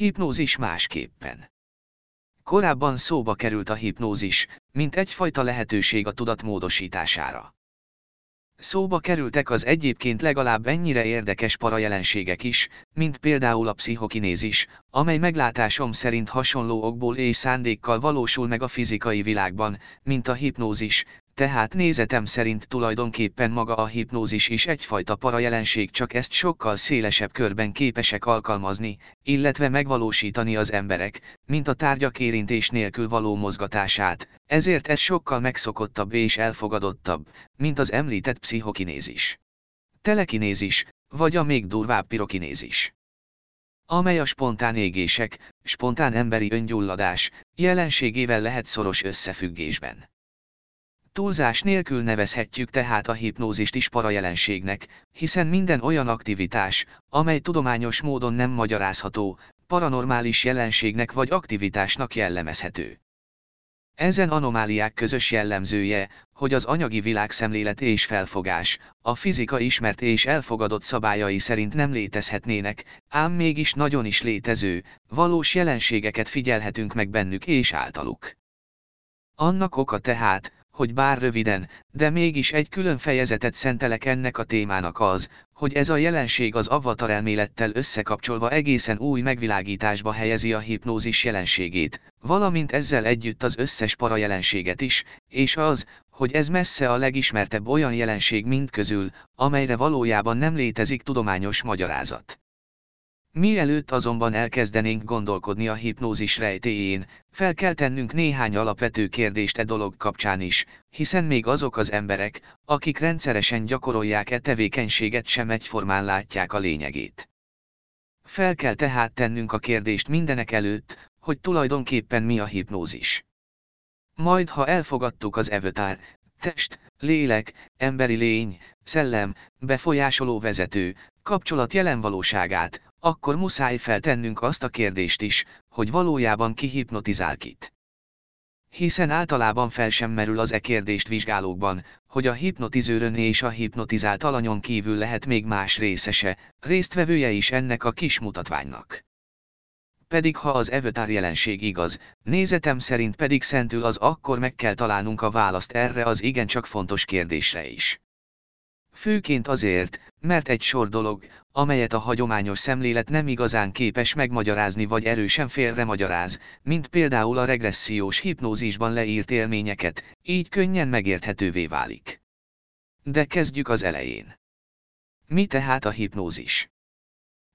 Hipnózis másképpen. Korábban szóba került a hipnózis, mint egyfajta lehetőség a tudat módosítására. Szóba kerültek az egyébként legalább ennyire érdekes parajelenségek is, mint például a pszichokinézis, amely meglátásom szerint hasonló okból és szándékkal valósul meg a fizikai világban, mint a hipnózis, tehát nézetem szerint tulajdonképpen maga a hipnózis is egyfajta parajelenség csak ezt sokkal szélesebb körben képesek alkalmazni, illetve megvalósítani az emberek, mint a tárgyak érintés nélkül való mozgatását, ezért ez sokkal megszokottabb és elfogadottabb, mint az említett pszichokinézis. Telekinézis, vagy a még durvább pirokinézis amely a spontán égések, spontán emberi öngyulladás, jelenségével lehet szoros összefüggésben. Túlzás nélkül nevezhetjük tehát a hipnózist is parajelenségnek, hiszen minden olyan aktivitás, amely tudományos módon nem magyarázható, paranormális jelenségnek vagy aktivitásnak jellemezhető. Ezen anomáliák közös jellemzője, hogy az anyagi világszemlélet és felfogás, a fizika ismert és elfogadott szabályai szerint nem létezhetnének, ám mégis nagyon is létező, valós jelenségeket figyelhetünk meg bennük és általuk. Annak oka tehát, hogy bár röviden, de mégis egy külön fejezetet szentelek ennek a témának az, hogy ez a jelenség az avatar elmélettel összekapcsolva egészen új megvilágításba helyezi a hipnózis jelenségét, valamint ezzel együtt az összes para jelenséget is, és az, hogy ez messze a legismertebb olyan jelenség mind közül, amelyre valójában nem létezik tudományos magyarázat. Mielőtt azonban elkezdenénk gondolkodni a hipnózis rejtéjén, fel kell tennünk néhány alapvető kérdést e dolog kapcsán is, hiszen még azok az emberek, akik rendszeresen gyakorolják e tevékenységet sem egyformán látják a lényegét. Fel kell tehát tennünk a kérdést mindenek előtt, hogy tulajdonképpen mi a hipnózis. Majd ha elfogadtuk az evötár, test, lélek, emberi lény, szellem, befolyásoló vezető, kapcsolat jelen valóságát, akkor muszáj feltennünk azt a kérdést is, hogy valójában ki hipnotizál kit. Hiszen általában fel sem merül az e kérdést vizsgálókban, hogy a hipnotizőrön és a hipnotizált alanyon kívül lehet még más részese, résztvevője is ennek a kis mutatványnak. Pedig ha az evötár jelenség igaz, nézetem szerint pedig szentül az akkor meg kell találnunk a választ erre az igencsak fontos kérdésre is. Főként azért, mert egy sor dolog, amelyet a hagyományos szemlélet nem igazán képes megmagyarázni vagy erősen félre magyaráz, mint például a regressziós hipnózisban leírt élményeket, így könnyen megérthetővé válik. De kezdjük az elején. Mi tehát a hipnózis?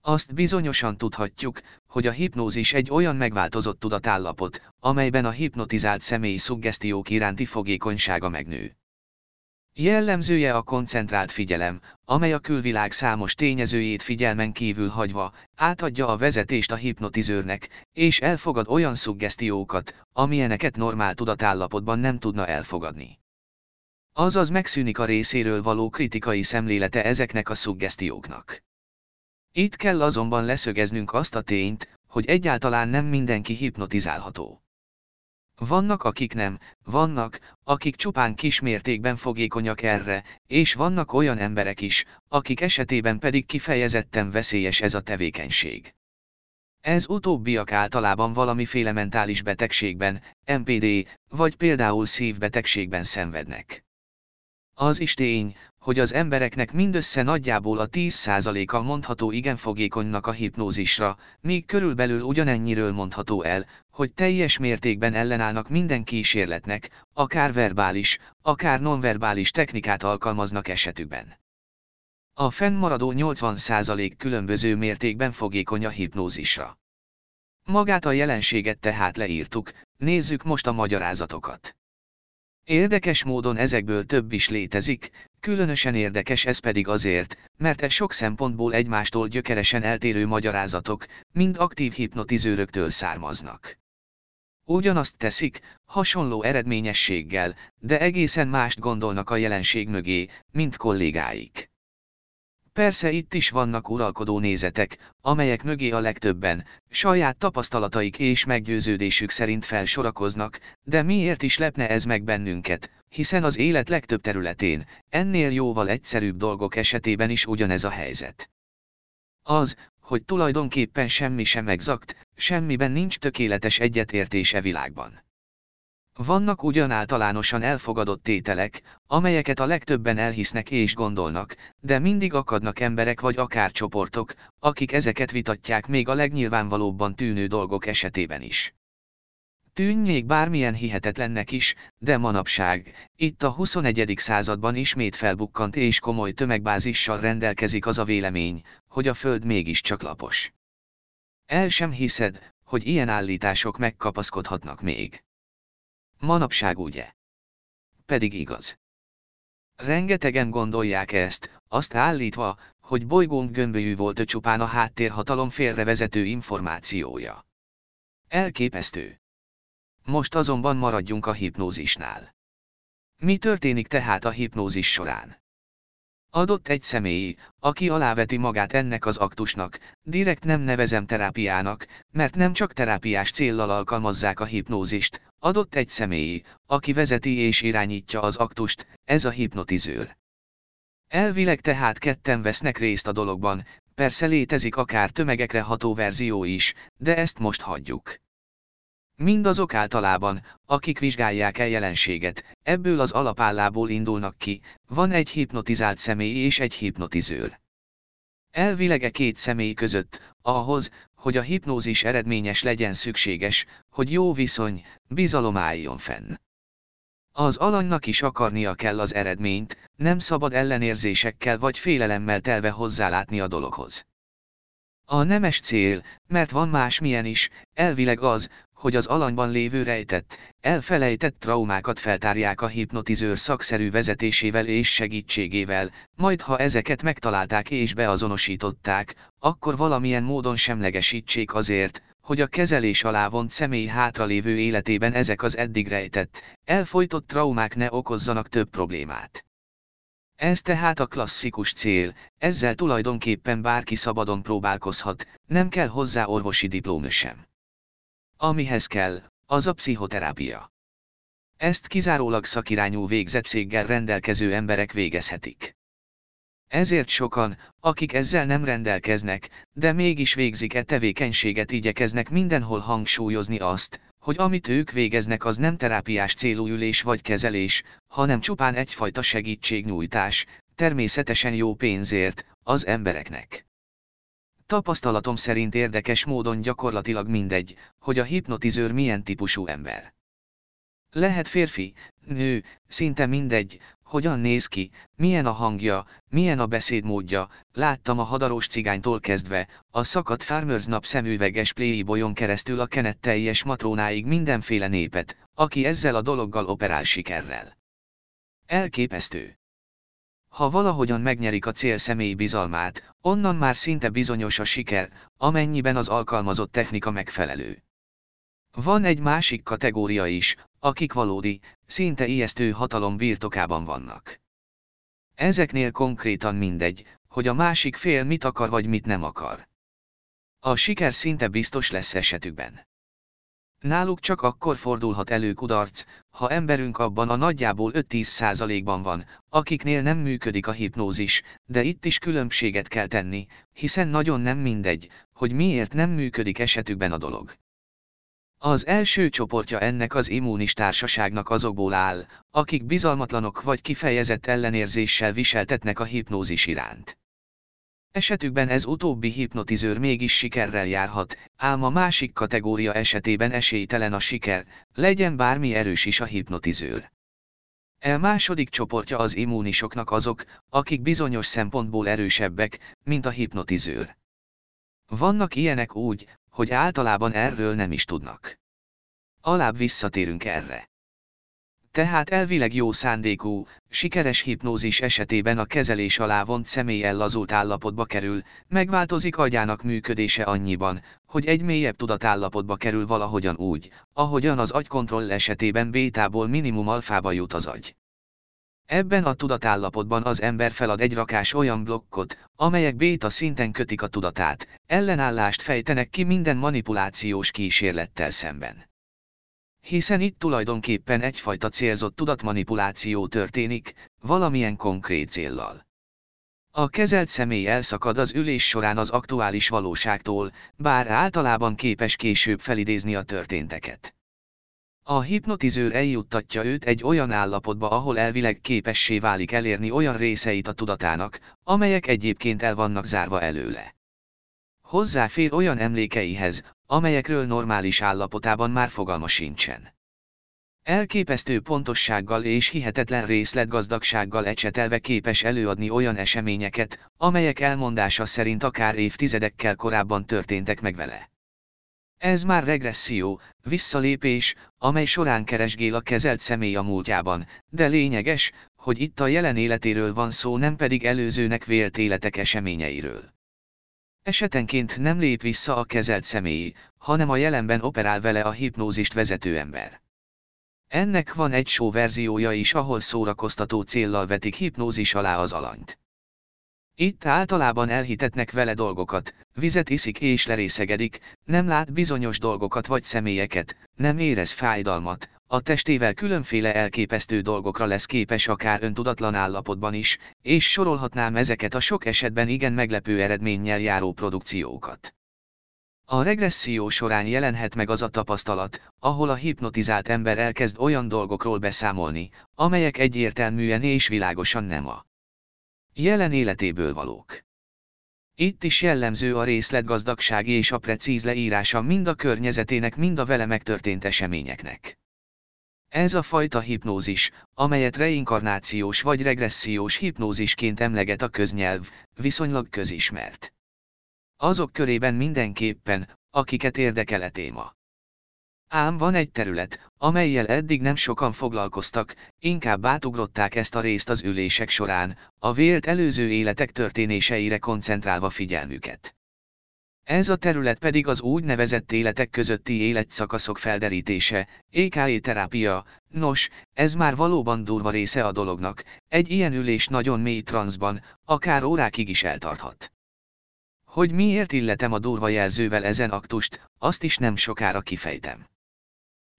Azt bizonyosan tudhatjuk, hogy a hipnózis egy olyan megváltozott tudatállapot, amelyben a hipnotizált személy szuggesztiók iránti fogékonysága megnő. Jellemzője a koncentrált figyelem, amely a külvilág számos tényezőjét figyelmen kívül hagyva, átadja a vezetést a hipnotizőrnek, és elfogad olyan szuggesztiókat, amilyeneket normál tudatállapotban nem tudna elfogadni. Azaz megszűnik a részéről való kritikai szemlélete ezeknek a szuggesztióknak. Itt kell azonban leszögeznünk azt a tényt, hogy egyáltalán nem mindenki hipnotizálható. Vannak akik nem, vannak, akik csupán kismértékben fogékonyak erre, és vannak olyan emberek is, akik esetében pedig kifejezetten veszélyes ez a tevékenység. Ez utóbbiak általában valamiféle mentális betegségben, MPD, vagy például szívbetegségben szenvednek. Az is tény, hogy az embereknek mindössze nagyjából a 10%-a mondható igen fogékonynak a hipnózisra, míg körülbelül ugyanennyiről mondható el, hogy teljes mértékben ellenállnak minden kísérletnek, akár verbális, akár nonverbális technikát alkalmaznak esetükben. A fennmaradó 80% különböző mértékben fogékony a hipnózisra. Magát a jelenséget tehát leírtuk, nézzük most a magyarázatokat. Érdekes módon ezekből több is létezik, különösen érdekes ez pedig azért, mert e sok szempontból egymástól gyökeresen eltérő magyarázatok, mind aktív hipnotizőröktől származnak. Ugyanazt teszik, hasonló eredményességgel, de egészen mást gondolnak a jelenség mögé, mint kollégáik. Persze itt is vannak uralkodó nézetek, amelyek mögé a legtöbben, saját tapasztalataik és meggyőződésük szerint felsorakoznak, de miért is lepne ez meg bennünket, hiszen az élet legtöbb területén, ennél jóval egyszerűbb dolgok esetében is ugyanez a helyzet. Az, hogy tulajdonképpen semmi sem exakt, semmiben nincs tökéletes egyetértés e világban. Vannak ugyan általánosan elfogadott tételek, amelyeket a legtöbben elhisznek és gondolnak, de mindig akadnak emberek vagy akár csoportok, akik ezeket vitatják még a legnyilvánvalóbban tűnő dolgok esetében is. Tűnjék bármilyen hihetetlennek is, de manapság, itt a 21. században ismét felbukkant és komoly tömegbázissal rendelkezik az a vélemény, hogy a Föld mégiscsak lapos. El sem hiszed, hogy ilyen állítások megkapaszkodhatnak még. Manapság ugye? Pedig igaz. Rengetegen gondolják ezt, azt állítva, hogy bolygónk gömbölyű volt csupán a háttérhatalom félrevezető információja. Elképesztő. Most azonban maradjunk a hipnózisnál. Mi történik tehát a hipnózis során? Adott egy személy, aki aláveti magát ennek az aktusnak, direkt nem nevezem terápiának, mert nem csak terápiás céllal alkalmazzák a hipnózist, adott egy személy, aki vezeti és irányítja az aktust, ez a hipnotizőr. Elvileg tehát ketten vesznek részt a dologban, persze létezik akár tömegekre ható verzió is, de ezt most hagyjuk. Mindazok általában, akik vizsgálják el jelenséget, ebből az alapállából indulnak ki, van egy hipnotizált személy és egy hipnotizőr. Elvileg e két személy között, ahhoz, hogy a hipnózis eredményes legyen szükséges, hogy jó viszony, bizalom álljon fenn. Az alanynak is akarnia kell az eredményt, nem szabad ellenérzésekkel vagy félelemmel telve hozzálátni a dologhoz. A nemes cél, mert van más milyen is, elvileg az, hogy az alanyban lévő rejtett, elfelejtett traumákat feltárják a hipnotizőr szakszerű vezetésével és segítségével, majd ha ezeket megtalálták és beazonosították, akkor valamilyen módon semlegesítsék azért, hogy a kezelés alá vont személy hátralévő életében ezek az eddig rejtett, elfolytott traumák ne okozzanak több problémát. Ez tehát a klasszikus cél, ezzel tulajdonképpen bárki szabadon próbálkozhat, nem kell hozzá orvosi diplóma sem. Amihez kell, az a pszichoterápia. Ezt kizárólag szakirányú végzettséggel rendelkező emberek végezhetik. Ezért sokan, akik ezzel nem rendelkeznek, de mégis végzik e tevékenységet igyekeznek mindenhol hangsúlyozni azt, hogy amit ők végeznek az nem terápiás célú ülés vagy kezelés, hanem csupán egyfajta segítségnyújtás, természetesen jó pénzért, az embereknek. Tapasztalatom szerint érdekes módon gyakorlatilag mindegy, hogy a hipnotizőr milyen típusú ember. Lehet férfi, nő, szinte mindegy, hogyan néz ki, milyen a hangja, milyen a beszédmódja, láttam a hadaros cigánytól kezdve, a szakadt Farmers nap szemüveges playboyon keresztül a kenet teljes matrónáig mindenféle népet, aki ezzel a dologgal operál sikerrel. Elképesztő. Ha valahogyan megnyerik a cél személy bizalmát, onnan már szinte bizonyos a siker, amennyiben az alkalmazott technika megfelelő. Van egy másik kategória is, akik valódi, szinte ijesztő hatalom birtokában vannak. Ezeknél konkrétan mindegy, hogy a másik fél mit akar vagy mit nem akar. A siker szinte biztos lesz esetükben. Náluk csak akkor fordulhat elő kudarc, ha emberünk abban a nagyjából 5-10 százalékban van, akiknél nem működik a hipnózis, de itt is különbséget kell tenni, hiszen nagyon nem mindegy, hogy miért nem működik esetükben a dolog. Az első csoportja ennek az immunis társaságnak azokból áll, akik bizalmatlanok vagy kifejezett ellenérzéssel viseltetnek a hipnózis iránt. Esetükben ez utóbbi hipnotizőr mégis sikerrel járhat, ám a másik kategória esetében esélytelen a siker, legyen bármi erős is a hipnotizőr. E második csoportja az immunisoknak azok, akik bizonyos szempontból erősebbek, mint a hipnotizőr. Vannak ilyenek úgy, hogy általában erről nem is tudnak. Alább visszatérünk erre. Tehát elvileg jó szándékú, sikeres hipnózis esetében a kezelés alá vont személy ellazult állapotba kerül, megváltozik agyának működése annyiban, hogy egy mélyebb tudatállapotba kerül valahogyan úgy, ahogyan az agykontroll esetében bétából minimum alfába jut az agy. Ebben a tudatállapotban az ember felad egy rakás olyan blokkot, amelyek béta szinten kötik a tudatát, ellenállást fejtenek ki minden manipulációs kísérlettel szemben. Hiszen itt tulajdonképpen egyfajta célzott tudatmanipuláció történik, valamilyen konkrét céllal. A kezelt személy elszakad az ülés során az aktuális valóságtól, bár általában képes később felidézni a történteket. A hipnotizőr eljuttatja őt egy olyan állapotba, ahol elvileg képessé válik elérni olyan részeit a tudatának, amelyek egyébként el vannak zárva előle. Hozzáfér olyan emlékeihez, amelyekről normális állapotában már fogalma sincsen. Elképesztő pontossággal és hihetetlen részletgazdagsággal ecsetelve képes előadni olyan eseményeket, amelyek elmondása szerint akár évtizedekkel korábban történtek meg vele. Ez már regresszió, visszalépés, amely során keresgél a kezelt személy a múltjában, de lényeges, hogy itt a jelen életéről van szó nem pedig előzőnek vélt életek eseményeiről. Esetenként nem lép vissza a kezelt személy, hanem a jelenben operál vele a hipnózist vezető ember. Ennek van egy show verziója is, ahol szórakoztató céllal vetik hipnózis alá az alanyt. Itt általában elhitetnek vele dolgokat, vizet iszik és lerészegedik, nem lát bizonyos dolgokat vagy személyeket, nem érez fájdalmat, a testével különféle elképesztő dolgokra lesz képes akár öntudatlan állapotban is, és sorolhatnám ezeket a sok esetben igen meglepő eredménnyel járó produkciókat. A regresszió során jelenhet meg az a tapasztalat, ahol a hipnotizált ember elkezd olyan dolgokról beszámolni, amelyek egyértelműen és világosan nem a jelen életéből valók. Itt is jellemző a részletgazdagság és a precíz leírása mind a környezetének, mind a vele megtörtént eseményeknek. Ez a fajta hipnózis, amelyet reinkarnációs vagy regressziós hipnózisként emleget a köznyelv, viszonylag közismert. Azok körében mindenképpen, akiket érdekel a téma. Ám van egy terület, amelyel eddig nem sokan foglalkoztak, inkább átugrották ezt a részt az ülések során, a vélt előző életek történéseire koncentrálva figyelmüket. Ez a terület pedig az úgynevezett életek közötti életszakaszok felderítése, EKE terápia, nos, ez már valóban durva része a dolognak, egy ilyen ülés nagyon mély transzban, akár órákig is eltarthat. Hogy miért illetem a durva jelzővel ezen aktust, azt is nem sokára kifejtem.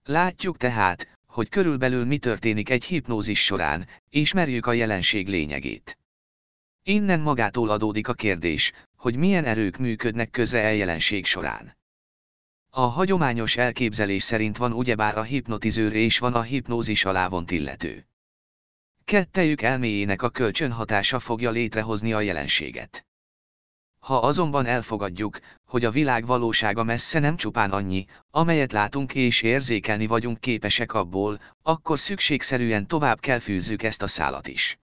Látjuk tehát, hogy körülbelül mi történik egy hipnózis során, ismerjük a jelenség lényegét. Innen magától adódik a kérdés, hogy milyen erők működnek közre e jelenség során. A hagyományos elképzelés szerint van ugyebár a hipnotizőr és van a hipnózis alá vont illető. Kettejük elméjének a kölcsönhatása fogja létrehozni a jelenséget. Ha azonban elfogadjuk, hogy a világ valósága messze nem csupán annyi, amelyet látunk és érzékelni vagyunk képesek abból, akkor szükségszerűen tovább kell fűzzük ezt a szálat is.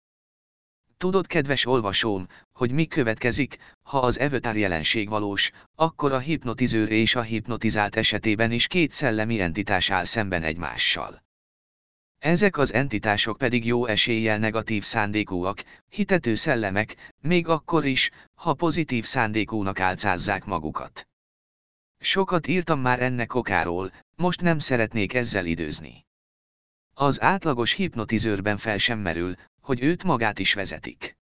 Tudod, kedves olvasóm, hogy mi következik, ha az evötár jelenség valós, akkor a hipnotizőr és a hipnotizált esetében is két szellemi entitás áll szemben egymással. Ezek az entitások pedig jó eséllyel negatív szándékúak, hitető szellemek, még akkor is, ha pozitív szándékúnak álcázzák magukat. Sokat írtam már ennek okáról, most nem szeretnék ezzel időzni. Az átlagos hipnotizőrben fel sem merül, hogy őt magát is vezetik.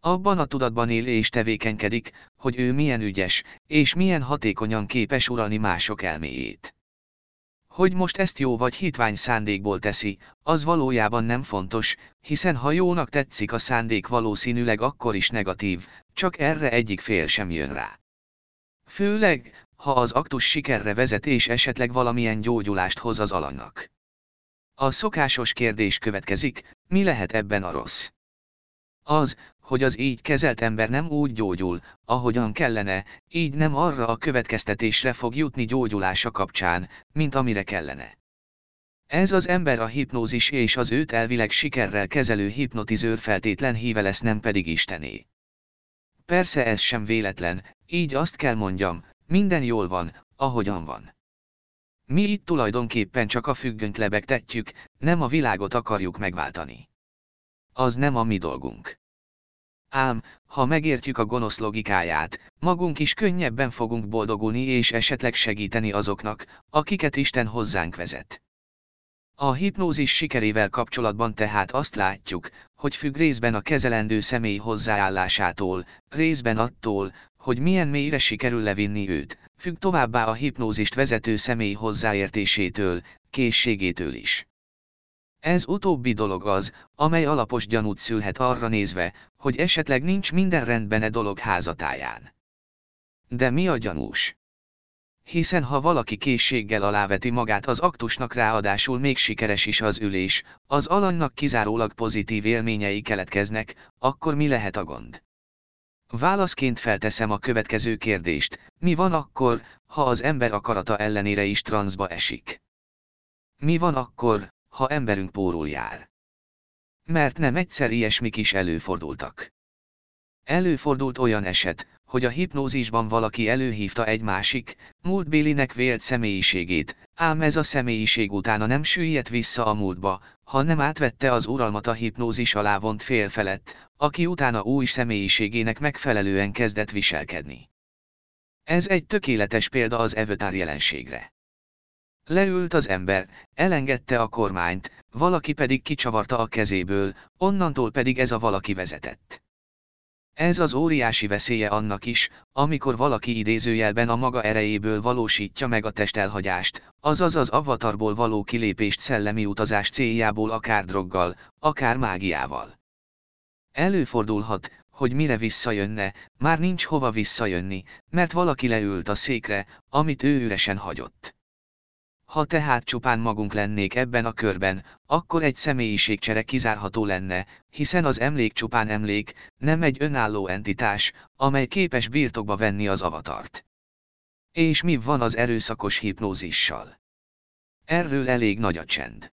Abban a tudatban él és tevékenykedik, hogy ő milyen ügyes, és milyen hatékonyan képes uralni mások elméjét. Hogy most ezt jó vagy hitvány szándékból teszi, az valójában nem fontos, hiszen ha jónak tetszik a szándék valószínűleg akkor is negatív, csak erre egyik fél sem jön rá. Főleg, ha az aktus sikerre vezet és esetleg valamilyen gyógyulást hoz az alanynak. A szokásos kérdés következik, mi lehet ebben a rossz? Az, hogy az így kezelt ember nem úgy gyógyul, ahogyan kellene, így nem arra a következtetésre fog jutni gyógyulása kapcsán, mint amire kellene. Ez az ember a hipnózis és az őt elvileg sikerrel kezelő hipnotizőr feltétlen híve lesz nem pedig Istené. Persze ez sem véletlen, így azt kell mondjam, minden jól van, ahogyan van. Mi itt tulajdonképpen csak a függönyt lebegtetjük, nem a világot akarjuk megváltani. Az nem a mi dolgunk. Ám, ha megértjük a gonosz logikáját, magunk is könnyebben fogunk boldogulni és esetleg segíteni azoknak, akiket Isten hozzánk vezet. A hipnózis sikerével kapcsolatban tehát azt látjuk, hogy függ részben a kezelendő személy hozzáállásától, részben attól, hogy milyen mélyre sikerül levinni őt, függ továbbá a hipnózist vezető személy hozzáértésétől, készségétől is. Ez utóbbi dolog az, amely alapos gyanút szülhet arra nézve, hogy esetleg nincs minden rendben e dolog házatáján. De mi a gyanús? Hiszen ha valaki készséggel aláveti magát az aktusnak ráadásul még sikeres is az ülés, az alanynak kizárólag pozitív élményei keletkeznek, akkor mi lehet a gond? Válaszként felteszem a következő kérdést, mi van akkor, ha az ember akarata ellenére is transzba esik? Mi van akkor, ha emberünk pórul jár? Mert nem egyszer ilyesmik is előfordultak. Előfordult olyan eset, hogy a hipnózisban valaki előhívta egy másik, múltbélinek vélt személyiségét, ám ez a személyiség utána nem süllyedt vissza a múltba, hanem átvette az uralmat a hipnózis alá vont fél felett, aki utána új személyiségének megfelelően kezdett viselkedni. Ez egy tökéletes példa az evötár jelenségre. Leült az ember, elengedte a kormányt, valaki pedig kicsavarta a kezéből, onnantól pedig ez a valaki vezetett. Ez az óriási veszélye annak is, amikor valaki idézőjelben a maga erejéből valósítja meg a testelhagyást, azaz az avatarból való kilépést szellemi utazás céljából akár droggal, akár mágiával. Előfordulhat, hogy mire visszajönne, már nincs hova visszajönni, mert valaki leült a székre, amit ő üresen hagyott. Ha tehát csupán magunk lennék ebben a körben, akkor egy személyiségcsere kizárható lenne, hiszen az emlék csupán emlék, nem egy önálló entitás, amely képes birtokba venni az avatart. És mi van az erőszakos hipnózissal? Erről elég nagy a csend.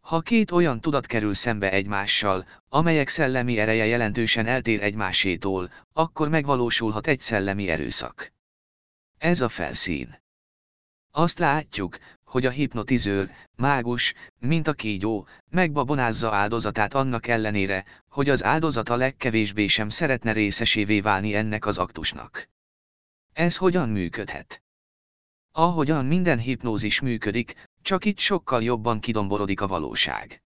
Ha két olyan tudat kerül szembe egymással, amelyek szellemi ereje jelentősen eltér egymásétól, akkor megvalósulhat egy szellemi erőszak. Ez a felszín. Azt látjuk, hogy a hipnotizőr, mágus, mint a kígyó, megbabonázza áldozatát annak ellenére, hogy az áldozata legkevésbé sem szeretne részesévé válni ennek az aktusnak. Ez hogyan működhet? Ahogyan minden hipnózis működik, csak itt sokkal jobban kidomborodik a valóság.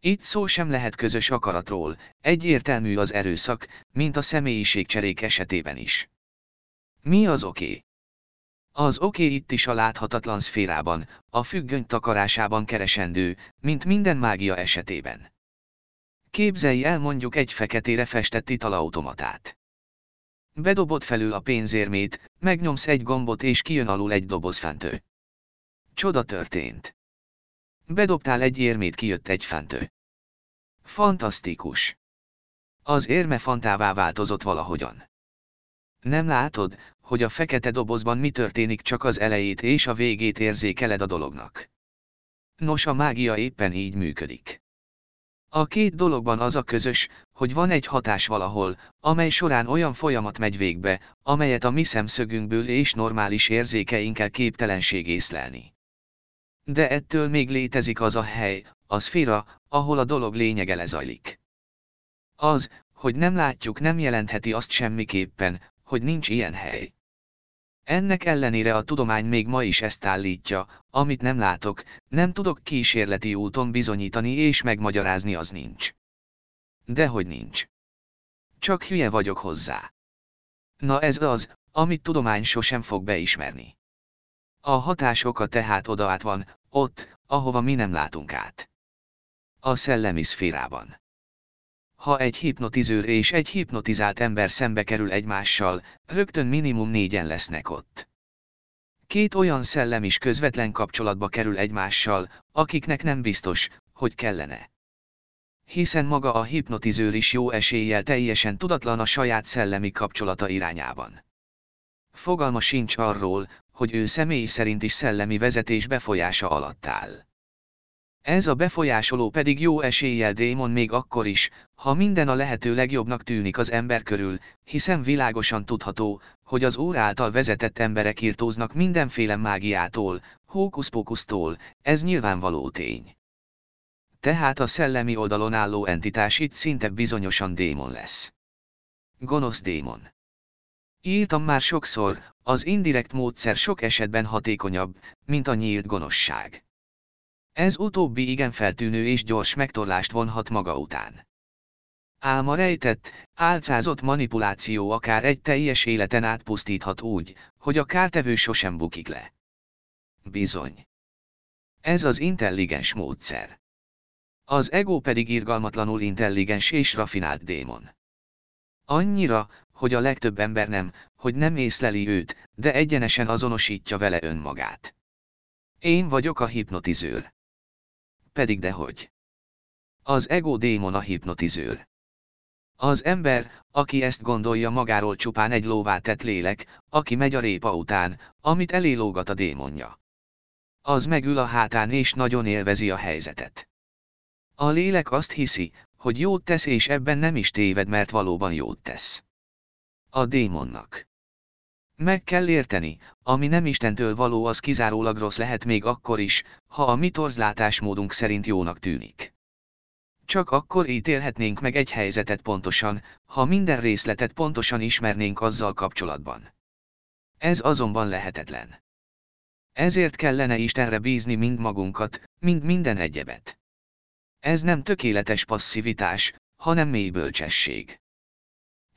Itt szó sem lehet közös akaratról, egyértelmű az erőszak, mint a személyiségcserék esetében is. Mi az oké? Az oké okay itt is a láthatatlan szférában, a függöny takarásában keresendő, mint minden mágia esetében. Képzelj el mondjuk egy feketére festett italautomatát. Bedobod felül a pénzérmét, megnyomsz egy gombot és kijön alul egy doboz fentő. Csoda történt. Bedobtál egy érmét kijött egy fentő. Fantasztikus. Az érme fantává változott valahogyan. Nem látod, hogy a fekete dobozban mi történik csak az elejét és a végét érzékeled a dolognak. Nos a mágia éppen így működik. A két dologban az a közös, hogy van egy hatás valahol, amely során olyan folyamat megy végbe, amelyet a mi szemszögünkből és normális érzékeinkkel képtelenség észlelni. De ettől még létezik az a hely, a szféra, ahol a dolog lényege lezajlik. Az, hogy nem látjuk nem jelentheti azt semmiképpen, hogy nincs ilyen hely. Ennek ellenére a tudomány még ma is ezt állítja, amit nem látok, nem tudok kísérleti úton bizonyítani és megmagyarázni az nincs. Dehogy nincs. Csak hülye vagyok hozzá. Na ez az, amit tudomány sosem fog beismerni. A hatásoka tehát oda át van, ott, ahova mi nem látunk át. A szellemi szférában. Ha egy hipnotizőr és egy hipnotizált ember szembe kerül egymással, rögtön minimum négyen lesznek ott. Két olyan szellem is közvetlen kapcsolatba kerül egymással, akiknek nem biztos, hogy kellene. Hiszen maga a hipnotizőr is jó eséllyel teljesen tudatlan a saját szellemi kapcsolata irányában. Fogalma sincs arról, hogy ő személy szerint is szellemi vezetés befolyása alatt áll. Ez a befolyásoló pedig jó eséllyel démon még akkor is, ha minden a lehető legjobbnak tűnik az ember körül, hiszen világosan tudható, hogy az Úr által vezetett emberek írtóznak mindenféle mágiától, hókuszpókusztól, ez nyilvánvaló tény. Tehát a szellemi oldalon álló entitás itt szinte bizonyosan démon lesz. Gonosz démon. Írtam már sokszor, az indirekt módszer sok esetben hatékonyabb, mint a nyílt gonoszság. Ez utóbbi igen feltűnő és gyors megtorlást vonhat maga után. Ám a rejtett, álcázott manipuláció akár egy teljes életen átpusztíthat úgy, hogy a kártevő sosem bukik le. Bizony. Ez az intelligens módszer. Az ego pedig irgalmatlanul intelligens és rafinált démon. Annyira, hogy a legtöbb ember nem, hogy nem észleli őt, de egyenesen azonosítja vele önmagát. Én vagyok a hipnotizőr. Pedig dehogy. Az ego démon a hipnotizőr. Az ember, aki ezt gondolja magáról csupán egy lóvá tett lélek, aki megy a répa után, amit elélógat a démonja. Az megül a hátán és nagyon élvezi a helyzetet. A lélek azt hiszi, hogy jót tesz és ebben nem is téved, mert valóban jót tesz. A démonnak. Meg kell érteni, ami nem Istentől való az kizárólag rossz lehet még akkor is, ha a mi torzlátásmódunk szerint jónak tűnik. Csak akkor ítélhetnénk meg egy helyzetet pontosan, ha minden részletet pontosan ismernénk azzal kapcsolatban. Ez azonban lehetetlen. Ezért kellene Istenre bízni mind magunkat, mind minden egyebet. Ez nem tökéletes passzivitás, hanem mély bölcsesség.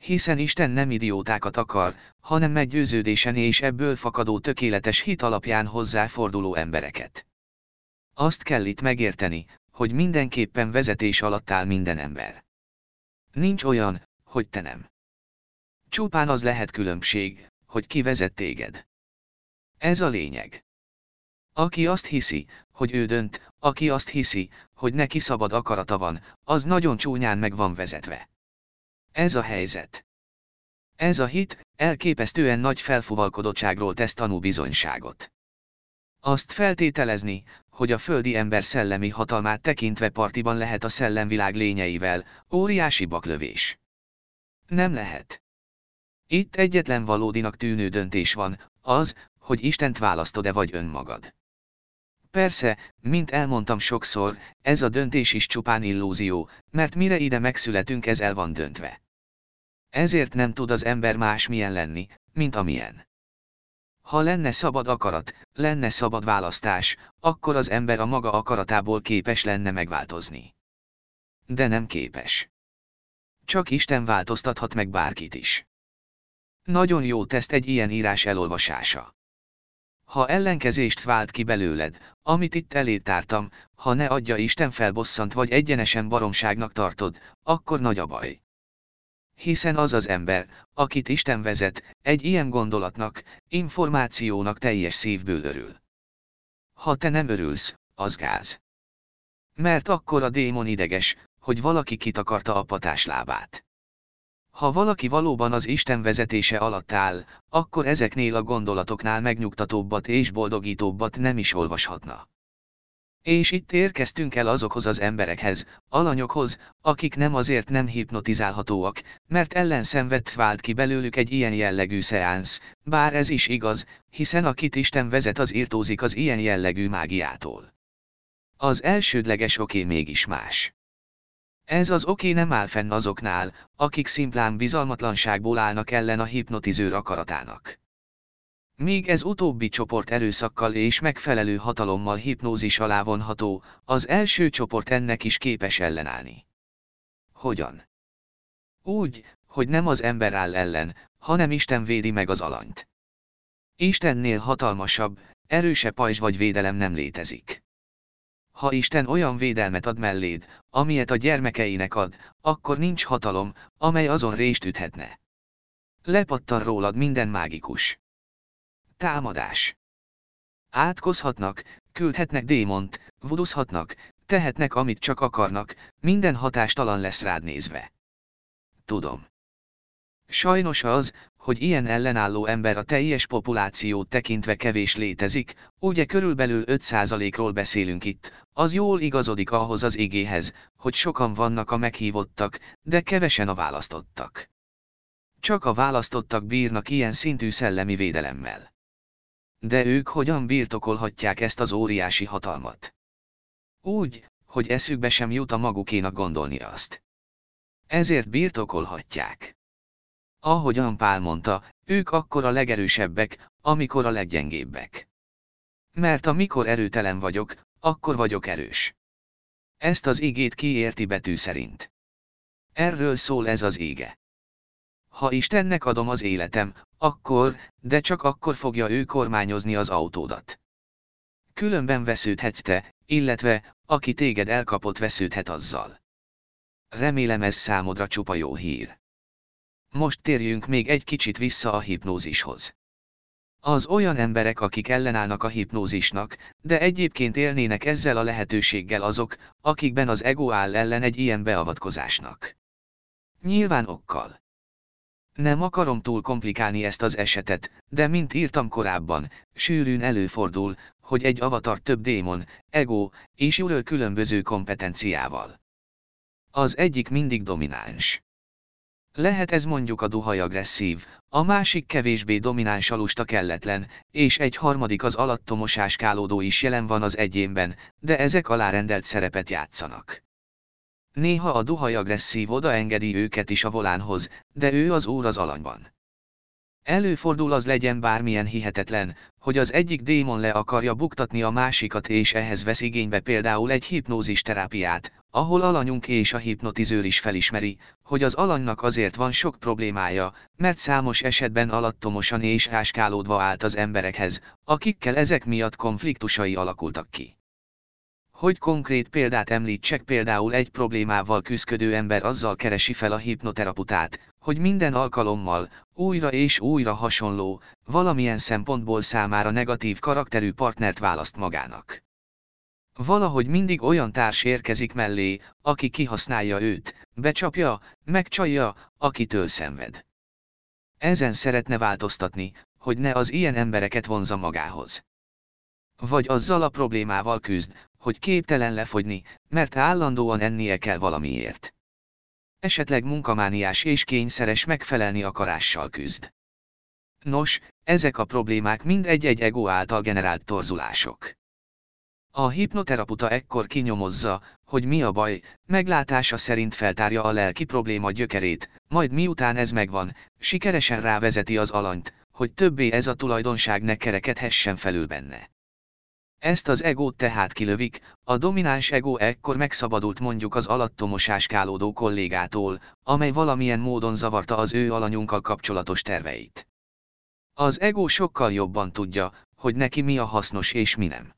Hiszen Isten nem idiótákat akar, hanem meggyőződésen és ebből fakadó tökéletes hit alapján hozzáforduló embereket. Azt kell itt megérteni, hogy mindenképpen vezetés alatt áll minden ember. Nincs olyan, hogy te nem. Csupán az lehet különbség, hogy ki vezet téged. Ez a lényeg. Aki azt hiszi, hogy ő dönt, aki azt hiszi, hogy neki szabad akarata van, az nagyon csúnyán meg van vezetve. Ez a helyzet. Ez a hit, elképesztően nagy felfuvalkodottságról tesz tanúbizonyságot. Azt feltételezni, hogy a földi ember szellemi hatalmát tekintve partiban lehet a szellemvilág lényeivel, óriási baklövés. Nem lehet. Itt egyetlen valódinak tűnő döntés van, az, hogy Istent választod-e vagy önmagad. Persze, mint elmondtam sokszor, ez a döntés is csupán illúzió, mert mire ide megszületünk ez el van döntve. Ezért nem tud az ember más milyen lenni, mint amilyen. Ha lenne szabad akarat, lenne szabad választás, akkor az ember a maga akaratából képes lenne megváltozni. De nem képes. Csak Isten változtathat meg bárkit is. Nagyon jó teszt egy ilyen írás elolvasása. Ha ellenkezést vált ki belőled, amit itt elétártam, ha ne adja Isten felbosszant vagy egyenesen baromságnak tartod, akkor nagy a baj. Hiszen az az ember, akit Isten vezet, egy ilyen gondolatnak, információnak teljes szívből örül. Ha te nem örülsz, az gáz. Mert akkor a démon ideges, hogy valaki kitakarta a patás lábát. Ha valaki valóban az Isten vezetése alatt áll, akkor ezeknél a gondolatoknál megnyugtatóbbat és boldogítóbbat nem is olvashatna. És itt érkeztünk el azokhoz az emberekhez, alanyokhoz, akik nem azért nem hipnotizálhatóak, mert ellenszenvedt vált ki belőlük egy ilyen jellegű szeánsz, bár ez is igaz, hiszen akit Isten vezet az írtózik az ilyen jellegű mágiától. Az elsődleges oké mégis más. Ez az oké nem áll fenn azoknál, akik szimplán bizalmatlanságból állnak ellen a hipnotizőr akaratának. Míg ez utóbbi csoport erőszakkal és megfelelő hatalommal hipnózis alá vonható, az első csoport ennek is képes ellenállni. Hogyan? Úgy, hogy nem az ember áll ellen, hanem Isten védi meg az alanyt. Istennél hatalmasabb, erősebb pajzs vagy védelem nem létezik. Ha Isten olyan védelmet ad melléd, amilyet a gyermekeinek ad, akkor nincs hatalom, amely azon rést üthetne. Lepattan rólad minden mágikus. Támadás. Átkozhatnak, küldhetnek démont, vuduzhatnak, tehetnek amit csak akarnak, minden hatástalan lesz rád nézve. Tudom. Sajnos az, hogy ilyen ellenálló ember a teljes populációt tekintve kevés létezik, ugye körülbelül 5%-ról beszélünk itt, az jól igazodik ahhoz az igéhez, hogy sokan vannak a meghívottak, de kevesen a választottak. Csak a választottak bírnak ilyen szintű szellemi védelemmel. De ők hogyan birtokolhatják ezt az óriási hatalmat? Úgy, hogy eszükbe sem jut a magukénak gondolni azt. Ezért birtokolhatják. Ahogyan Pál mondta, ők akkor a legerősebbek, amikor a leggyengébbek. Mert amikor erőtelen vagyok, akkor vagyok erős. Ezt az igét kiérti betű szerint. Erről szól ez az ége. Ha Istennek adom az életem, akkor, de csak akkor fogja ő kormányozni az autódat. különben vesződhetsz te, illetve, aki téged elkapott vesződhet azzal. Remélem ez számodra csupa jó hír. Most térjünk még egy kicsit vissza a hipnózishoz. Az olyan emberek, akik ellenállnak a hipnózisnak, de egyébként élnének ezzel a lehetőséggel azok, akikben az ego áll ellen egy ilyen beavatkozásnak. Nyilván okkal. Nem akarom túl komplikálni ezt az esetet, de mint írtam korábban, sűrűn előfordul, hogy egy avatar több démon, ego, és üröl különböző kompetenciával. Az egyik mindig domináns. Lehet ez mondjuk a duhaj agresszív, a másik kevésbé domináns alusta kelletlen, és egy harmadik az alattomos áskálódó is jelen van az egyénben, de ezek alárendelt szerepet játszanak. Néha a duhaj agresszív odaengedi őket is a volánhoz, de ő az úr az alanyban. Előfordul az legyen bármilyen hihetetlen, hogy az egyik démon le akarja buktatni a másikat és ehhez vesz igénybe például egy hipnózis terápiát, ahol alanyunk és a hipnotizőr is felismeri, hogy az alanynak azért van sok problémája, mert számos esetben alattomosan és háskálódva állt az emberekhez, akikkel ezek miatt konfliktusai alakultak ki. Hogy konkrét példát említsek például egy problémával küzdködő ember azzal keresi fel a hipnoteraputát, hogy minden alkalommal, újra és újra hasonló, valamilyen szempontból számára negatív karakterű partnert választ magának. Valahogy mindig olyan társ érkezik mellé, aki kihasználja őt, becsapja, megcsalja, akitől szenved. Ezen szeretne változtatni, hogy ne az ilyen embereket vonza magához. Vagy azzal a problémával küzd, hogy képtelen lefogyni, mert állandóan ennie kell valamiért. Esetleg munkamániás és kényszeres megfelelni akarással küzd. Nos, ezek a problémák mind egy-egy ego által generált torzulások. A hipnoterapeuta ekkor kinyomozza, hogy mi a baj, meglátása szerint feltárja a lelki probléma gyökerét, majd miután ez megvan, sikeresen rávezeti az alanyt, hogy többé ez a tulajdonság ne kerekedhessen felül benne. Ezt az egót tehát kilövik, a domináns ego ekkor megszabadult mondjuk az alattomos áskálódó kollégától, amely valamilyen módon zavarta az ő alanyunkkal kapcsolatos terveit. Az ego sokkal jobban tudja, hogy neki mi a hasznos és mi nem.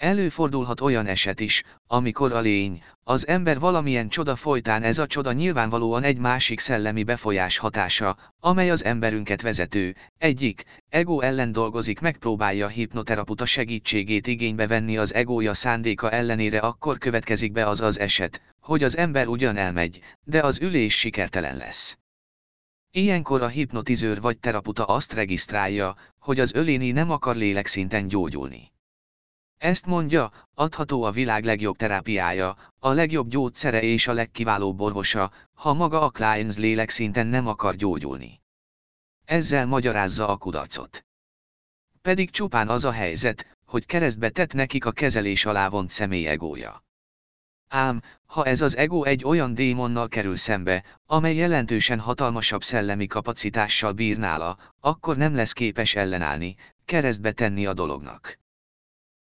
Előfordulhat olyan eset is, amikor a lény, az ember valamilyen csoda folytán ez a csoda nyilvánvalóan egy másik szellemi befolyás hatása, amely az emberünket vezető, egyik, ego ellen dolgozik megpróbálja hipnoterapeuta segítségét igénybe venni az egója szándéka ellenére akkor következik be az az eset, hogy az ember ugyan elmegy, de az ülés sikertelen lesz. Ilyenkor a hipnotizőr vagy terapeuta azt regisztrálja, hogy az öléni nem akar lélekszinten gyógyulni. Ezt mondja, adható a világ legjobb terápiája, a legjobb gyógyszere és a legkiválóbb orvosa, ha maga a Kleins lélekszinten nem akar gyógyulni. Ezzel magyarázza a kudarcot. Pedig csupán az a helyzet, hogy keresztbe tett nekik a kezelés alá vont személy egója. Ám, ha ez az ego egy olyan démonnal kerül szembe, amely jelentősen hatalmasabb szellemi kapacitással bír nála, akkor nem lesz képes ellenállni, keresztbe tenni a dolognak.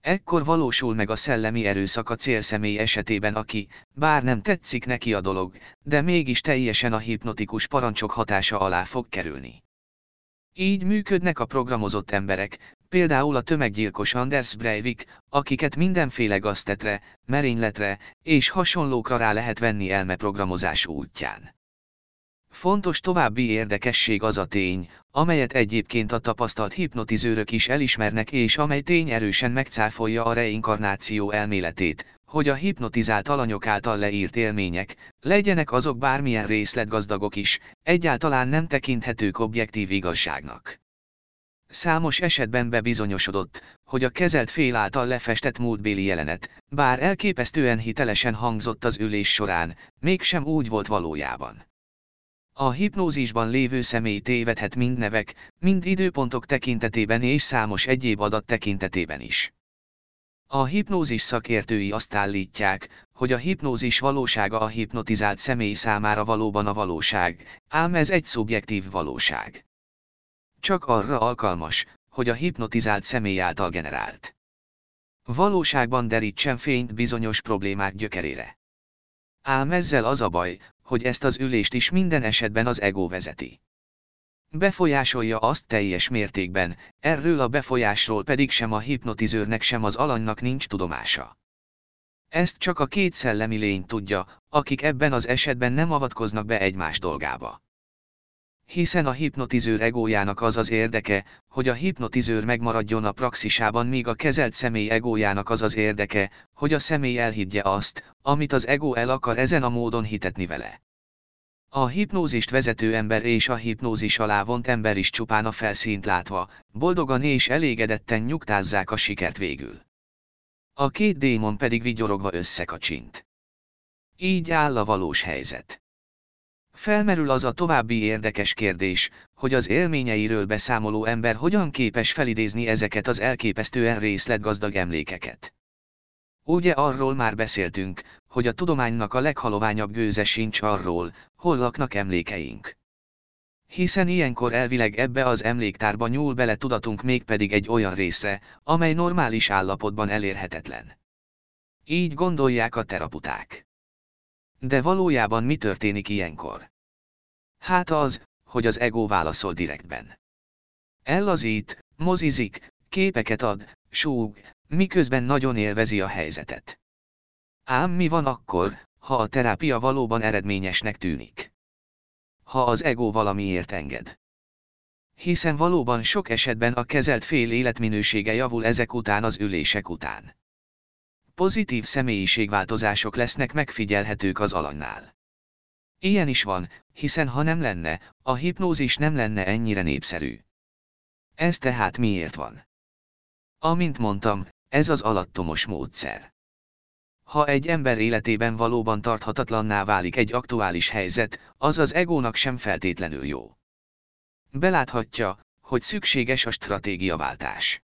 Ekkor valósul meg a szellemi erőszak a célszemély esetében aki, bár nem tetszik neki a dolog, de mégis teljesen a hipnotikus parancsok hatása alá fog kerülni. Így működnek a programozott emberek, például a tömeggyilkos Anders Breivik, akiket mindenféle gaztetre, merényletre és hasonlókra rá lehet venni elmeprogramozás útján. Fontos további érdekesség az a tény, amelyet egyébként a tapasztalt hipnotizőrök is elismernek és amely tény erősen megcáfolja a reinkarnáció elméletét, hogy a hipnotizált alanyok által leírt élmények, legyenek azok bármilyen részletgazdagok is, egyáltalán nem tekinthetők objektív igazságnak. Számos esetben bebizonyosodott, hogy a kezelt fél által lefestett múltbéli jelenet, bár elképesztően hitelesen hangzott az ülés során, mégsem úgy volt valójában. A hipnózisban lévő személy tévedhet mind nevek, mind időpontok tekintetében és számos egyéb adat tekintetében is. A hipnózis szakértői azt állítják, hogy a hipnózis valósága a hipnotizált személy számára valóban a valóság, ám ez egy szubjektív valóság. Csak arra alkalmas, hogy a hipnotizált személy által generált. Valóságban derítsen fényt bizonyos problémák gyökerére. Ám ezzel az a baj, hogy ezt az ülést is minden esetben az ego vezeti. Befolyásolja azt teljes mértékben, erről a befolyásról pedig sem a hipnotizőrnek sem az alanynak nincs tudomása. Ezt csak a két szellemi lény tudja, akik ebben az esetben nem avatkoznak be egymás dolgába. Hiszen a hipnotizőr egójának az az érdeke, hogy a hipnotizőr megmaradjon a praxisában míg a kezelt személy egójának az az érdeke, hogy a személy elhiggye azt, amit az ego el akar ezen a módon hitetni vele. A hipnózist vezető ember és a hipnózis alá vont ember is csupán a felszínt látva, boldogan és elégedetten nyugtázzák a sikert végül. A két démon pedig vigyorogva összekacsint. Így áll a valós helyzet. Felmerül az a további érdekes kérdés, hogy az élményeiről beszámoló ember hogyan képes felidézni ezeket az elképesztően részletgazdag emlékeket. Ugye arról már beszéltünk, hogy a tudománynak a leghaloványabb gőze sincs arról, hol laknak emlékeink. Hiszen ilyenkor elvileg ebbe az emléktárba nyúl bele tudatunk mégpedig egy olyan részre, amely normális állapotban elérhetetlen. Így gondolják a teraputák. De valójában mi történik ilyenkor? Hát az, hogy az ego válaszol direktben. Ellazít, mozizik, képeket ad, súg, miközben nagyon élvezi a helyzetet. Ám mi van akkor, ha a terápia valóban eredményesnek tűnik? Ha az ego valamiért enged. Hiszen valóban sok esetben a kezelt fél életminősége javul ezek után az ülések után. Pozitív személyiségváltozások lesznek megfigyelhetők az alanynál. Ilyen is van, hiszen ha nem lenne, a hipnózis nem lenne ennyire népszerű. Ez tehát miért van? Amint mondtam, ez az alattomos módszer. Ha egy ember életében valóban tarthatatlanná válik egy aktuális helyzet, az az egónak sem feltétlenül jó. Beláthatja, hogy szükséges a stratégiaváltás.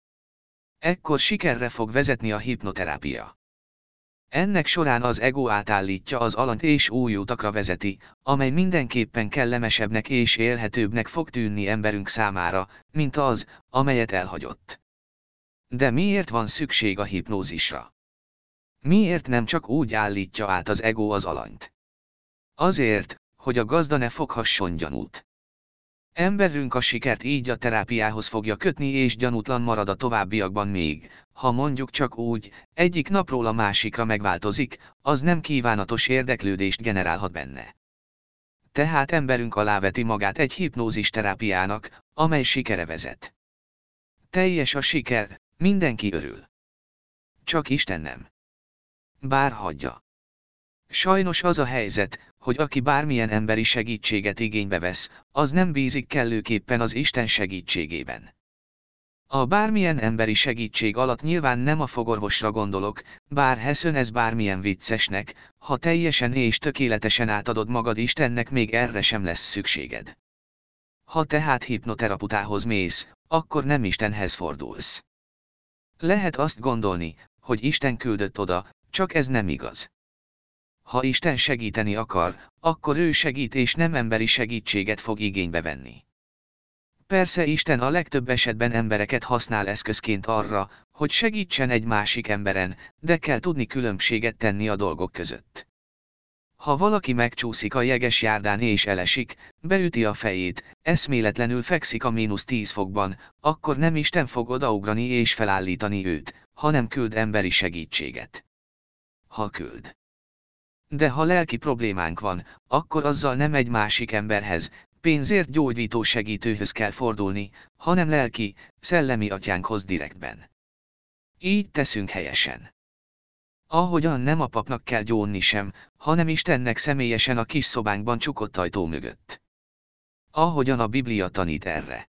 Ekkor sikerre fog vezetni a hipnoterápia. Ennek során az ego átállítja az alant és új utakra vezeti, amely mindenképpen kellemesebbnek és élhetőbbnek fog tűnni emberünk számára, mint az, amelyet elhagyott. De miért van szükség a hipnózisra? Miért nem csak úgy állítja át az ego az alanyt? Azért, hogy a gazda ne foghasson gyanút. Emberünk a sikert így a terápiához fogja kötni és gyanútlan marad a továbbiakban még, ha mondjuk csak úgy, egyik napról a másikra megváltozik, az nem kívánatos érdeklődést generálhat benne. Tehát emberünk aláveti magát egy hipnózis terápiának, amely sikere vezet. Teljes a siker, mindenki örül. Csak Isten nem. Bár hagyja. Sajnos az a helyzet, hogy aki bármilyen emberi segítséget igénybe vesz, az nem bízik kellőképpen az Isten segítségében. A bármilyen emberi segítség alatt nyilván nem a fogorvosra gondolok, bár heszön ez bármilyen viccesnek, ha teljesen és tökéletesen átadod magad Istennek még erre sem lesz szükséged. Ha tehát hipnoterapeutához mész, akkor nem Istenhez fordulsz. Lehet azt gondolni, hogy Isten küldött oda, csak ez nem igaz. Ha Isten segíteni akar, akkor ő segít és nem emberi segítséget fog igénybe venni. Persze Isten a legtöbb esetben embereket használ eszközként arra, hogy segítsen egy másik emberen, de kell tudni különbséget tenni a dolgok között. Ha valaki megcsúszik a jeges járdán és elesik, beüti a fejét, eszméletlenül fekszik a mínusz 10 fokban, akkor nem Isten fog odaugrani és felállítani őt, hanem küld emberi segítséget. Ha küld. De ha lelki problémánk van, akkor azzal nem egy másik emberhez, pénzért gyógyító segítőhöz kell fordulni, hanem lelki, szellemi atyánkhoz direktben. Így teszünk helyesen. Ahogyan nem a papnak kell gyónni sem, hanem Istennek személyesen a kis szobánkban csukott ajtó mögött. Ahogyan a Biblia tanít erre.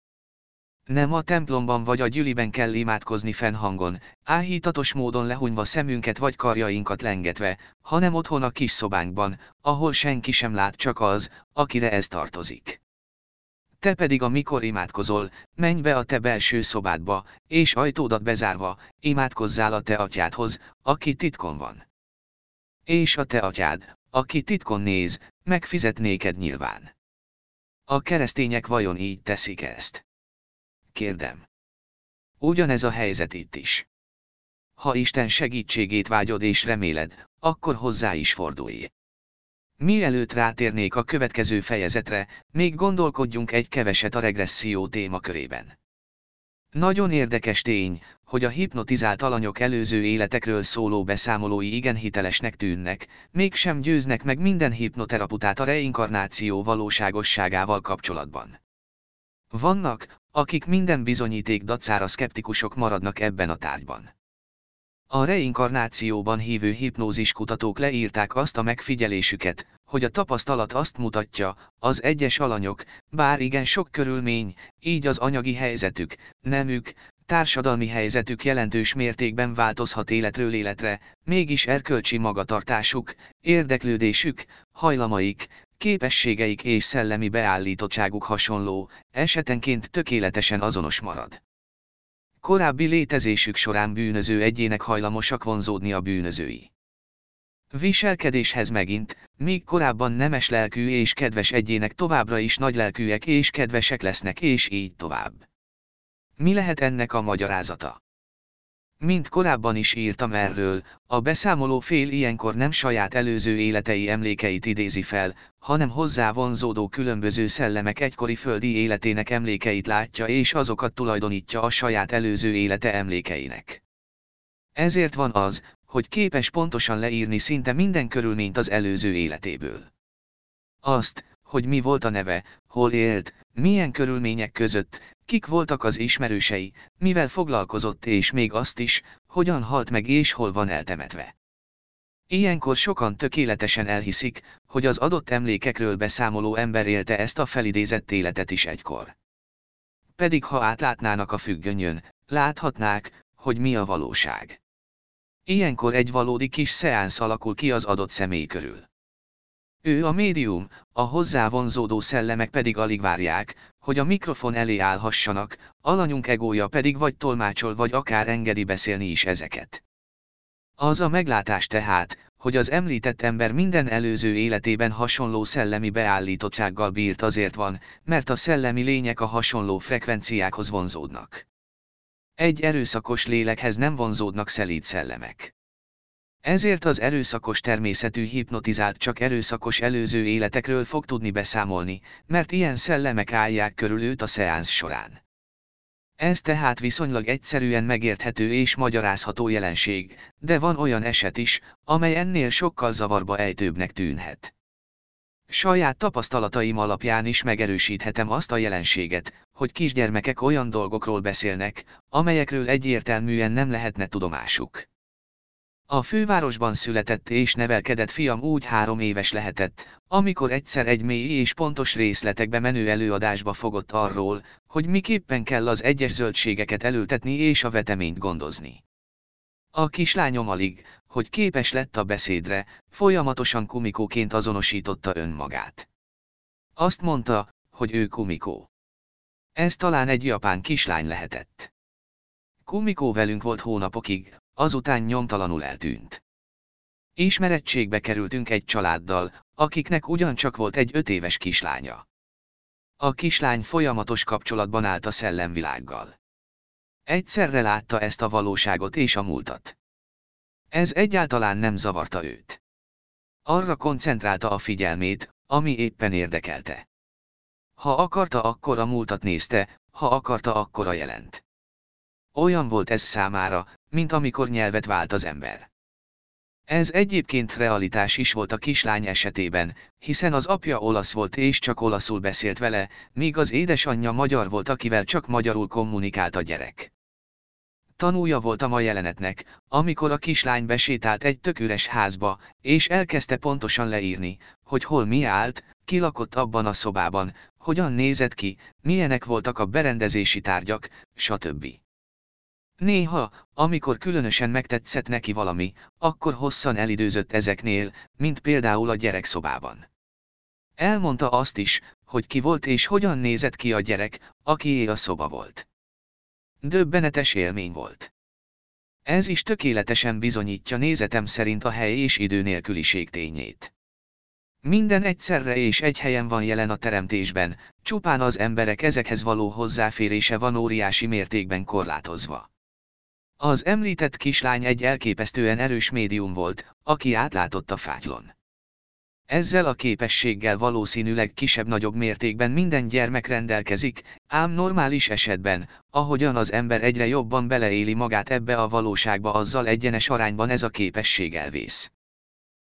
Nem a templomban vagy a gyüliben kell imádkozni fennhangon, áhítatos módon lehunyva szemünket vagy karjainkat lengetve, hanem otthon a kis szobánkban, ahol senki sem lát csak az, akire ez tartozik. Te pedig amikor imádkozol, menj be a te belső szobádba, és ajtódat bezárva, imádkozzál a te atyádhoz, aki titkon van. És a te atyád, aki titkon néz, megfizet néked nyilván. A keresztények vajon így teszik ezt? Kérdem. Ugyanez a helyzet itt is. Ha Isten segítségét vágyod és reméled, akkor hozzá is fordulj. Mielőtt rátérnék a következő fejezetre, még gondolkodjunk egy keveset a regresszió témakörében. Nagyon érdekes tény, hogy a hipnotizált alanyok előző életekről szóló beszámolói igen hitelesnek tűnnek, mégsem győznek meg minden hipnoteraputát a reinkarnáció valóságosságával kapcsolatban. Vannak, akik minden bizonyíték dacára szkeptikusok maradnak ebben a tárgyban. A reinkarnációban hívő hipnózis kutatók leírták azt a megfigyelésüket, hogy a tapasztalat azt mutatja, az egyes alanyok, bár igen sok körülmény, így az anyagi helyzetük, nemük, társadalmi helyzetük jelentős mértékben változhat életről életre, mégis erkölcsi magatartásuk, érdeklődésük, hajlamaik, képességeik és szellemi beállítottságuk hasonló, esetenként tökéletesen azonos marad. Korábbi létezésük során bűnöző egyének hajlamosak vonzódni a bűnözői. Viselkedéshez megint, míg korábban nemes lelkű és kedves egyének továbbra is nagylelkűek és kedvesek lesznek és így tovább. Mi lehet ennek a magyarázata? Mint korábban is írtam erről, a beszámoló fél ilyenkor nem saját előző életei emlékeit idézi fel, hanem hozzá vonzódó különböző szellemek egykori földi életének emlékeit látja és azokat tulajdonítja a saját előző élete emlékeinek. Ezért van az, hogy képes pontosan leírni szinte minden körülményt az előző életéből. Azt, hogy mi volt a neve, hol élt, milyen körülmények között, kik voltak az ismerősei, mivel foglalkozott és még azt is, hogyan halt meg és hol van eltemetve. Ilyenkor sokan tökéletesen elhiszik, hogy az adott emlékekről beszámoló ember élte ezt a felidézett életet is egykor. Pedig ha átlátnának a függönyön, láthatnák, hogy mi a valóság. Ilyenkor egy valódi kis szeánsz alakul ki az adott személy körül. Ő a médium, a hozzávonzódó szellemek pedig alig várják, hogy a mikrofon elé állhassanak, alanyunk egója pedig vagy tolmácsol vagy akár engedi beszélni is ezeket. Az a meglátás tehát, hogy az említett ember minden előző életében hasonló szellemi beállítottsággal bírt azért van, mert a szellemi lények a hasonló frekvenciákhoz vonzódnak. Egy erőszakos lélekhez nem vonzódnak szelíd szellemek. Ezért az erőszakos természetű hipnotizált csak erőszakos előző életekről fog tudni beszámolni, mert ilyen szellemek állják körül őt a szeánsz során. Ez tehát viszonylag egyszerűen megérthető és magyarázható jelenség, de van olyan eset is, amely ennél sokkal zavarba ejtőbbnek tűnhet. Saját tapasztalataim alapján is megerősíthetem azt a jelenséget, hogy kisgyermekek olyan dolgokról beszélnek, amelyekről egyértelműen nem lehetne tudomásuk. A fővárosban született és nevelkedett fiam úgy három éves lehetett, amikor egyszer egy mély és pontos részletekbe menő előadásba fogott arról, hogy miképpen kell az egyes zöldségeket elültetni és a veteményt gondozni. A kislányom alig, hogy képes lett a beszédre, folyamatosan kumikóként azonosította önmagát. Azt mondta, hogy ő kumikó. Ez talán egy japán kislány lehetett. Kumikó velünk volt hónapokig, azután nyomtalanul eltűnt. Ismerettségbe kerültünk egy családdal, akiknek ugyancsak volt egy öt éves kislánya. A kislány folyamatos kapcsolatban állt a szellemvilággal. Egyszerre látta ezt a valóságot és a múltat. Ez egyáltalán nem zavarta őt. Arra koncentrálta a figyelmét, ami éppen érdekelte. Ha akarta akkor a múltat nézte, ha akarta akkor a jelent. Olyan volt ez számára, mint amikor nyelvet vált az ember. Ez egyébként realitás is volt a kislány esetében, hiszen az apja olasz volt és csak olaszul beszélt vele, míg az édesanyja magyar volt akivel csak magyarul kommunikált a gyerek. Tanúja voltam a jelenetnek, amikor a kislány besétált egy tök üres házba, és elkezdte pontosan leírni, hogy hol mi állt, ki lakott abban a szobában, hogyan nézett ki, milyenek voltak a berendezési tárgyak, stb. Néha, amikor különösen megtetszett neki valami, akkor hosszan elidőzött ezeknél, mint például a gyerekszobában. Elmondta azt is, hogy ki volt és hogyan nézett ki a gyerek, akié a szoba volt. Döbbenetes élmény volt. Ez is tökéletesen bizonyítja nézetem szerint a hely és idő nélküliség tényét. Minden egyszerre és egy helyen van jelen a teremtésben, csupán az emberek ezekhez való hozzáférése van óriási mértékben korlátozva. Az említett kislány egy elképesztően erős médium volt, aki átlátott a fátylon. Ezzel a képességgel valószínűleg kisebb-nagyobb mértékben minden gyermek rendelkezik, ám normális esetben, ahogyan az ember egyre jobban beleéli magát ebbe a valóságba azzal egyenes arányban ez a képesség elvész.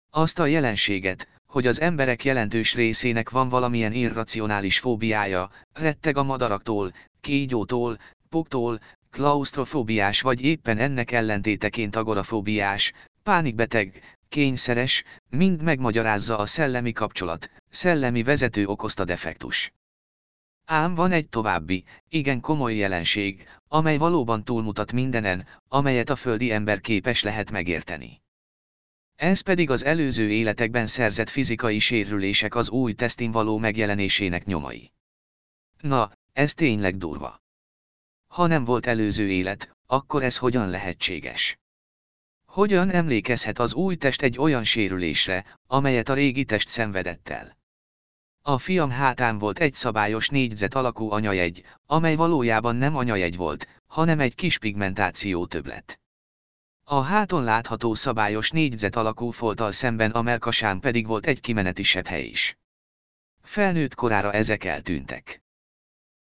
Azt a jelenséget, hogy az emberek jelentős részének van valamilyen irracionális fóbiája, retteg a madaraktól, kígyótól, poktól, klaustrofóbiás vagy éppen ennek ellentéteként agorafóbiás, pánikbeteg, kényszeres, mind megmagyarázza a szellemi kapcsolat, szellemi vezető okozta defektus. Ám van egy további, igen komoly jelenség, amely valóban túlmutat mindenen, amelyet a földi ember képes lehet megérteni. Ez pedig az előző életekben szerzett fizikai sérülések az új tesztin való megjelenésének nyomai. Na, ez tényleg durva. Ha nem volt előző élet, akkor ez hogyan lehetséges? Hogyan emlékezhet az új test egy olyan sérülésre, amelyet a régi test szenvedett el? A fiam hátán volt egy szabályos négyzet alakú anyajegy, amely valójában nem anyajegy volt, hanem egy kis pigmentáció többlet. A háton látható szabályos négyzet alakú folttal szemben a melkasán pedig volt egy kimenetisebb hely is. Felnőtt korára ezek eltűntek.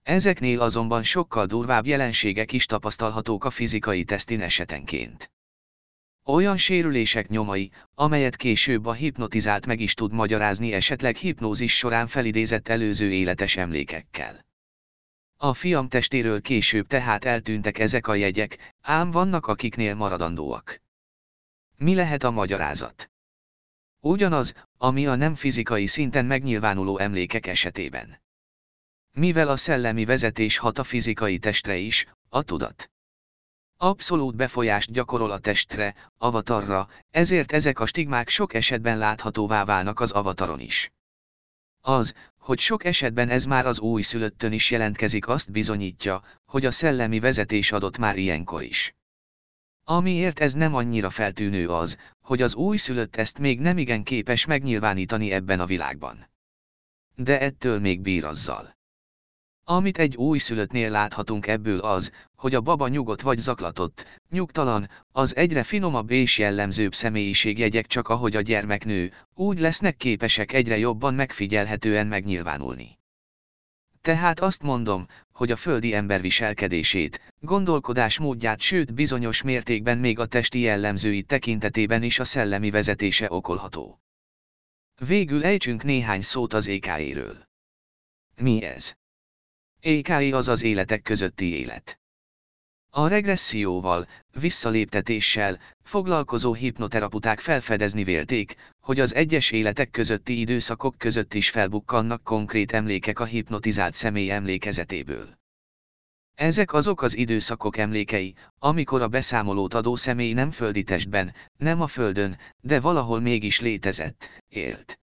Ezeknél azonban sokkal durvább jelenségek is tapasztalhatók a fizikai tesztin esetenként. Olyan sérülések nyomai, amelyet később a hipnotizált meg is tud magyarázni esetleg hipnózis során felidézett előző életes emlékekkel. A fiam testéről később tehát eltűntek ezek a jegyek, ám vannak akiknél maradandóak. Mi lehet a magyarázat? Ugyanaz, ami a nem fizikai szinten megnyilvánuló emlékek esetében. Mivel a szellemi vezetés hat a fizikai testre is, a tudat. Abszolút befolyást gyakorol a testre, avatarra, ezért ezek a stigmák sok esetben láthatóvá válnak az avataron is. Az, hogy sok esetben ez már az újszülöttön is jelentkezik azt bizonyítja, hogy a szellemi vezetés adott már ilyenkor is. Amiért ez nem annyira feltűnő az, hogy az újszülött ezt még nem igen képes megnyilvánítani ebben a világban. De ettől még bír azzal. Amit egy újszülöttnél láthatunk ebből az, hogy a baba nyugodt vagy zaklatott, nyugtalan, az egyre finomabb és jellemzőbb személyiségjegyek csak ahogy a gyermek nő, úgy lesznek képesek egyre jobban megfigyelhetően megnyilvánulni. Tehát azt mondom, hogy a földi ember viselkedését, gondolkodásmódját sőt bizonyos mértékben még a testi jellemzői tekintetében is a szellemi vezetése okolható. Végül ejtsünk néhány szót az ékáéről. Mi ez? EKI az az életek közötti élet. A regresszióval, visszaléptetéssel, foglalkozó hipnoteraputák felfedezni vélték, hogy az egyes életek közötti időszakok között is felbukkannak konkrét emlékek a hipnotizált személy emlékezetéből. Ezek azok az időszakok emlékei, amikor a beszámolót adó személy nem földi testben, nem a földön, de valahol mégis létezett, élt.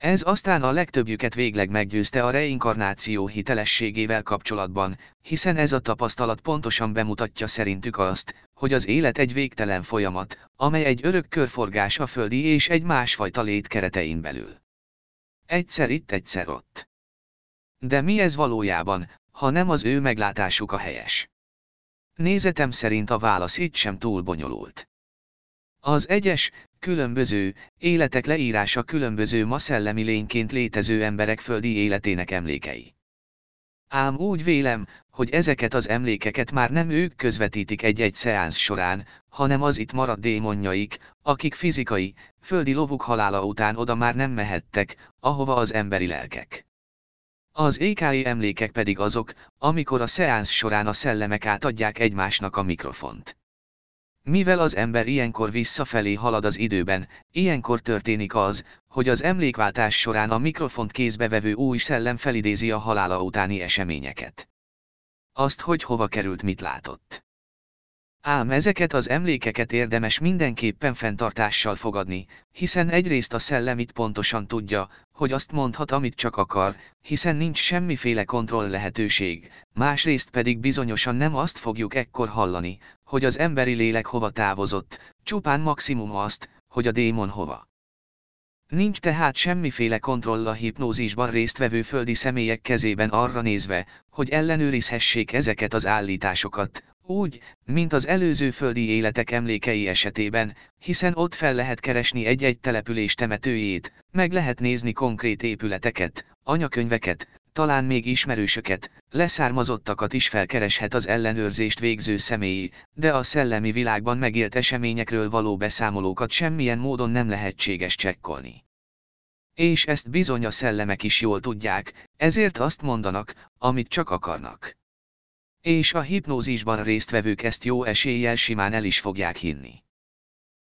Ez aztán a legtöbbjüket végleg meggyőzte a reinkarnáció hitelességével kapcsolatban, hiszen ez a tapasztalat pontosan bemutatja szerintük azt, hogy az élet egy végtelen folyamat, amely egy örök körforgás a földi és egy másfajta lét keretein belül. Egyszer itt, egyszer ott. De mi ez valójában, ha nem az ő meglátásuk a helyes? Nézetem szerint a válasz itt sem túl bonyolult. Az egyes, különböző, életek leírása különböző ma szellemi lényként létező emberek földi életének emlékei. Ám úgy vélem, hogy ezeket az emlékeket már nem ők közvetítik egy-egy szeánsz során, hanem az itt maradt démonjaik, akik fizikai, földi lovuk halála után oda már nem mehettek, ahova az emberi lelkek. Az ékai emlékek pedig azok, amikor a szeánsz során a szellemek átadják egymásnak a mikrofont. Mivel az ember ilyenkor visszafelé halad az időben, ilyenkor történik az, hogy az emlékváltás során a mikrofont kézbevevő új szellem felidézi a halála utáni eseményeket. Azt, hogy hova került, mit látott. Ám ezeket az emlékeket érdemes mindenképpen fenntartással fogadni, hiszen egyrészt a szellem itt pontosan tudja, hogy azt mondhat, amit csak akar, hiszen nincs semmiféle kontroll lehetőség, másrészt pedig bizonyosan nem azt fogjuk ekkor hallani, hogy az emberi lélek hova távozott, csupán maximum azt, hogy a démon hova. Nincs tehát semmiféle kontroll a hipnózisban résztvevő földi személyek kezében arra nézve, hogy ellenőrizhessék ezeket az állításokat, Úgy, mint az előző földi életek emlékei esetében, hiszen ott fel lehet keresni egy-egy település temetőjét, meg lehet nézni konkrét épületeket, anyakönyveket, talán még ismerősöket, leszármazottakat is felkereshet az ellenőrzést végző személyi, de a szellemi világban megélt eseményekről való beszámolókat semmilyen módon nem lehetséges csekkolni. És ezt bizony a szellemek is jól tudják, ezért azt mondanak, amit csak akarnak. És a hipnózisban résztvevők ezt jó eséllyel simán el is fogják hinni.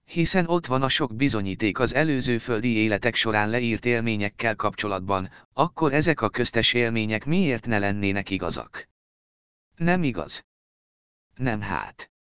Hiszen ott van a sok bizonyíték az előző földi életek során leírt élményekkel kapcsolatban, akkor ezek a köztes élmények miért ne lennének igazak? Nem igaz. Nem hát.